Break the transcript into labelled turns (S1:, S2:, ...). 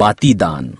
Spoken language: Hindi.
S1: बाती दान।